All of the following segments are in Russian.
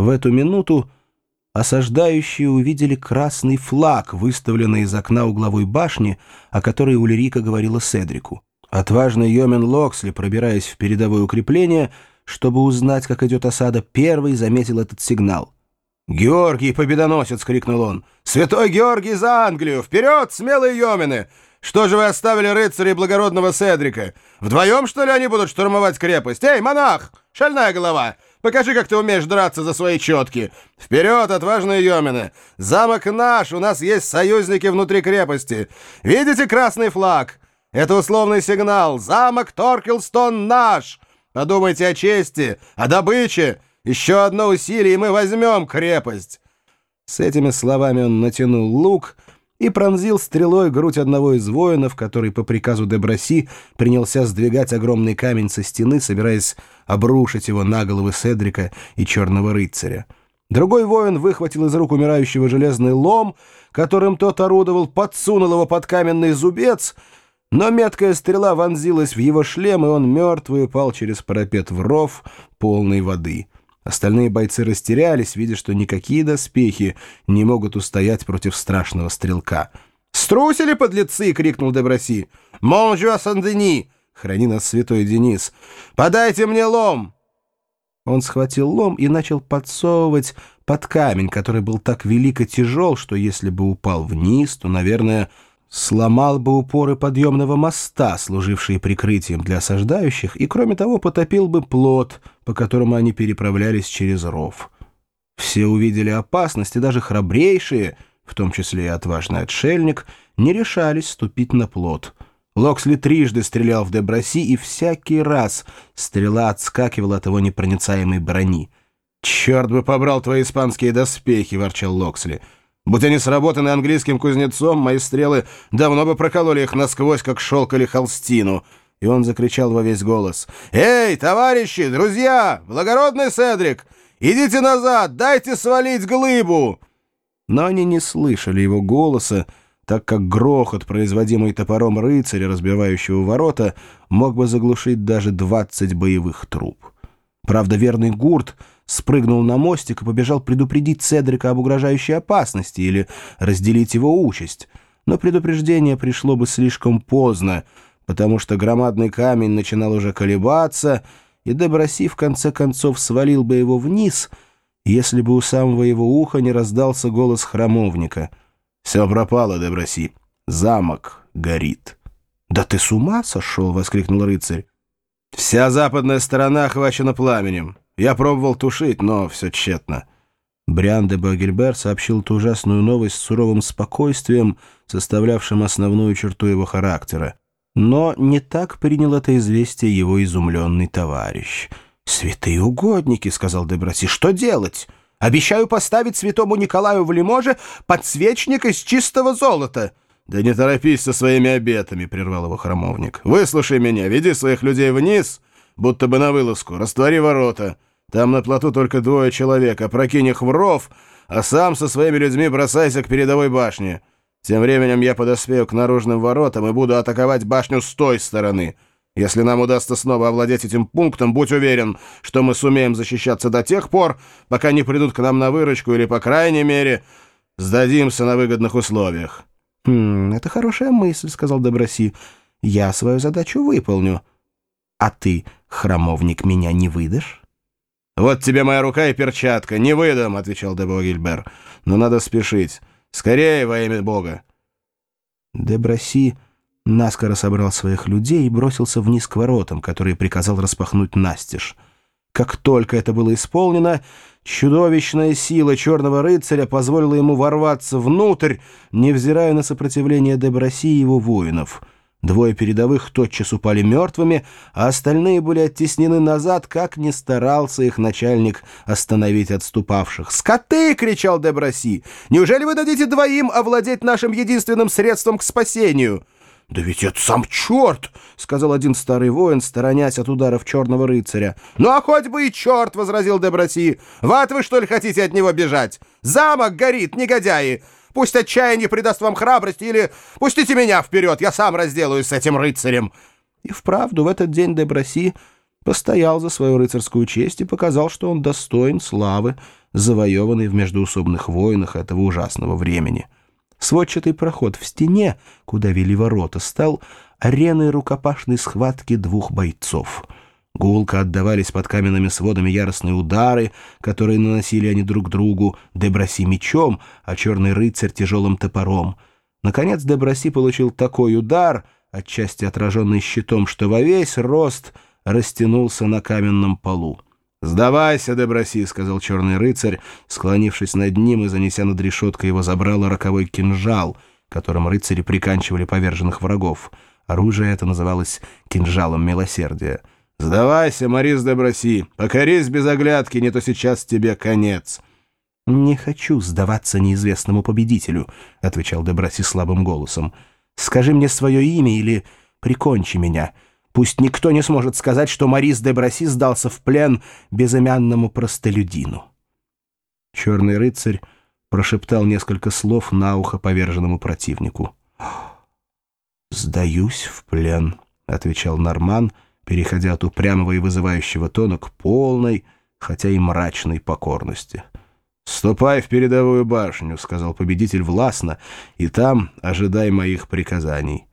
В эту минуту осаждающие увидели красный флаг, выставленный из окна угловой башни, о которой Улерика говорила Седрику. Отважный Йомен Локсли, пробираясь в передовое укрепление, чтобы узнать, как идет осада, первый заметил этот сигнал. «Георгий, победоносец!» — крикнул он. «Святой Георгий за Англию! Вперед, смелые Йомены! Что же вы оставили рыцарей благородного Седрика? Вдвоем, что ли, они будут штурмовать крепость? Эй, монах! Шальная голова! Покажи, как ты умеешь драться за свои четки! Вперед, отважные Йомены! Замок наш! У нас есть союзники внутри крепости! Видите красный флаг? Это условный сигнал! Замок Торкелстон наш! Подумайте о чести, о добыче! Еще одно усилие, и мы возьмем крепость!» С этими словами он натянул лук — и пронзил стрелой грудь одного из воинов, который по приказу Деброси принялся сдвигать огромный камень со стены, собираясь обрушить его на головы Седрика и Черного рыцаря. Другой воин выхватил из рук умирающего железный лом, которым тот орудовал, подсунул его под каменный зубец, но меткая стрела вонзилась в его шлем, и он мертвый упал через парапет в ров, полной воды. Остальные бойцы растерялись, видя, что никакие доспехи не могут устоять против страшного стрелка. «Струсили, подлецы!» — крикнул Деброси. «Монжуа Сан-Дени!» — храни нас святой Денис. «Подайте мне лом!» Он схватил лом и начал подсовывать под камень, который был так велико тяжел, что если бы упал вниз, то, наверное, сломал бы упоры подъемного моста, служившие прикрытием для осаждающих, и, кроме того, потопил бы плот, по которому они переправлялись через ров. Все увидели опасность, и даже храбрейшие, в том числе и отважный отшельник, не решались ступить на плот. Локсли трижды стрелял в Деброси, и всякий раз стрела отскакивала от его непроницаемой брони. «Черт бы побрал твои испанские доспехи!» — ворчал Локсли — Будь они сработаны английским кузнецом, мои стрелы давно бы прокололи их насквозь, как шелк или холстину. И он закричал во весь голос. «Эй, товарищи, друзья, благородный Седрик, идите назад, дайте свалить глыбу!» Но они не слышали его голоса, так как грохот, производимый топором рыцаря, разбивающего ворота, мог бы заглушить даже двадцать боевых труб. Правда, верный гурт спрыгнул на мостик и побежал предупредить Седрика об угрожающей опасности или разделить его участь. Но предупреждение пришло бы слишком поздно, потому что громадный камень начинал уже колебаться, и Деброси в конце концов свалил бы его вниз, если бы у самого его уха не раздался голос храмовника. «Все пропало, Деброси. Замок горит». «Да ты с ума сошел!» — воскликнул рыцарь. «Вся западная сторона охвачена пламенем. Я пробовал тушить, но все тщетно». Бриан де Багельбер сообщил эту ужасную новость с суровым спокойствием, составлявшим основную черту его характера. Но не так принял это известие его изумленный товарищ. «Святые угодники», — сказал Деброси, — «что делать? Обещаю поставить святому Николаю в Лиможе подсвечник из чистого золота». «Да не торопись со своими обетами», — прервал его храмовник. «Выслушай меня, веди своих людей вниз, будто бы на вылазку, раствори ворота». Там на плоту только двое человек, опрокинь их в ров, а сам со своими людьми бросайся к передовой башне. Тем временем я подоспею к наружным воротам и буду атаковать башню с той стороны. Если нам удастся снова овладеть этим пунктом, будь уверен, что мы сумеем защищаться до тех пор, пока не придут к нам на выручку или, по крайней мере, сдадимся на выгодных условиях». «Хм, это хорошая мысль», — сказал Доброси. «Я свою задачу выполню. А ты, храмовник, меня не выдашь?» «Вот тебе моя рука и перчатка. Не выдам», — отвечал Дебо Гильбер. «Но надо спешить. Скорее, во имя Бога». Деброси наскоро собрал своих людей и бросился вниз к воротам, которые приказал распахнуть настежь. Как только это было исполнено, чудовищная сила черного рыцаря позволила ему ворваться внутрь, невзирая на сопротивление Деброси и его воинов — Двое передовых тотчас упали мертвыми, а остальные были оттеснены назад, как ни старался их начальник остановить отступавших. «Скоты!» — кричал Деброси. «Неужели вы дадите двоим овладеть нашим единственным средством к спасению?» «Да ведь это сам черт!» — сказал один старый воин, сторонясь от ударов черного рыцаря. «Ну а хоть бы и черт!» — возразил Деброси. «Вот вы, что ли, хотите от него бежать? Замок горит, негодяи! Пусть отчаяние придаст вам храбрости, или пустите меня вперед, я сам разделаюсь с этим рыцарем». И вправду в этот день Деброси постоял за свою рыцарскую честь и показал, что он достоин славы завоеванный в междуусобных войнах этого ужасного времени. Сводчатый проход в стене, куда вели ворота, стал ареной рукопашной схватки двух бойцов. Гулко отдавались под каменными сводами яростные удары, которые наносили они друг другу, Деброси мечом, а черный рыцарь тяжелым топором. Наконец Деброси получил такой удар, отчасти отраженный щитом, что во весь рост растянулся на каменном полу. «Сдавайся, Деброси», — сказал черный рыцарь, склонившись над ним и занеся над решеткой его забрало роковой кинжал, которым рыцари приканчивали поверженных врагов. Оружие это называлось «кинжалом милосердия». «Сдавайся, Морис Деброси, покорись без оглядки, не то сейчас тебе конец». «Не хочу сдаваться неизвестному победителю», — отвечал Деброси слабым голосом. «Скажи мне свое имя или прикончи меня». Пусть никто не сможет сказать, что Морис де Браси сдался в плен безымянному простолюдину. Черный рыцарь прошептал несколько слов на ухо поверженному противнику. «Сдаюсь в плен», — отвечал Норман, переходя от упрямого и вызывающего тона к полной, хотя и мрачной покорности. «Ступай в передовую башню», — сказал победитель властно, — «и там ожидай моих приказаний».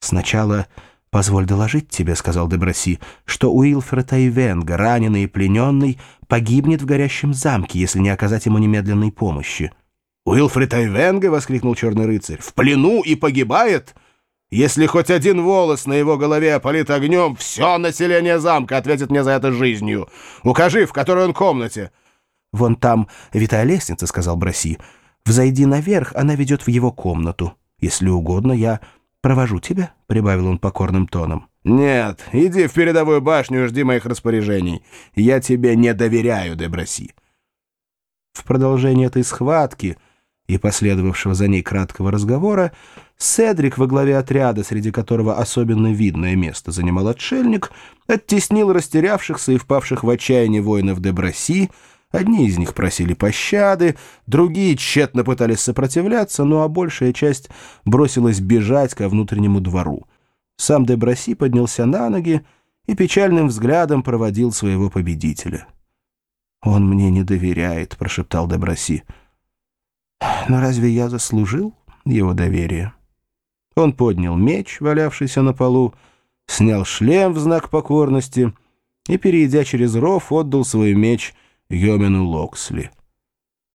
«Сначала «Позволь доложить тебе», — сказал Деброси, «что Уилфред Айвенга, раненый и плененный, погибнет в горящем замке, если не оказать ему немедленной помощи». «Уилфред Айвенга?» — воскликнул черный рыцарь. «В плену и погибает? Если хоть один волос на его голове опалит огнем, все население замка ответит мне за это жизнью. Укажи, в которой он комнате». «Вон там витая лестница», — сказал Броси. «Взойди наверх, она ведет в его комнату. Если угодно, я «Провожу тебя», — прибавил он покорным тоном. «Нет, иди в передовую башню и жди моих распоряжений. Я тебе не доверяю, Деброси». В продолжение этой схватки и последовавшего за ней краткого разговора Седрик во главе отряда, среди которого особенно видное место занимал отшельник, оттеснил растерявшихся и впавших в отчаяние воинов Деброси, Одни из них просили пощады, другие тщетно пытались сопротивляться, ну а большая часть бросилась бежать ко внутреннему двору. Сам Деброси поднялся на ноги и печальным взглядом проводил своего победителя. «Он мне не доверяет», — прошептал Деброси. «Но разве я заслужил его доверие?» Он поднял меч, валявшийся на полу, снял шлем в знак покорности и, перейдя через ров, отдал свой меч — Йомену Локсли.